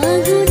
何苦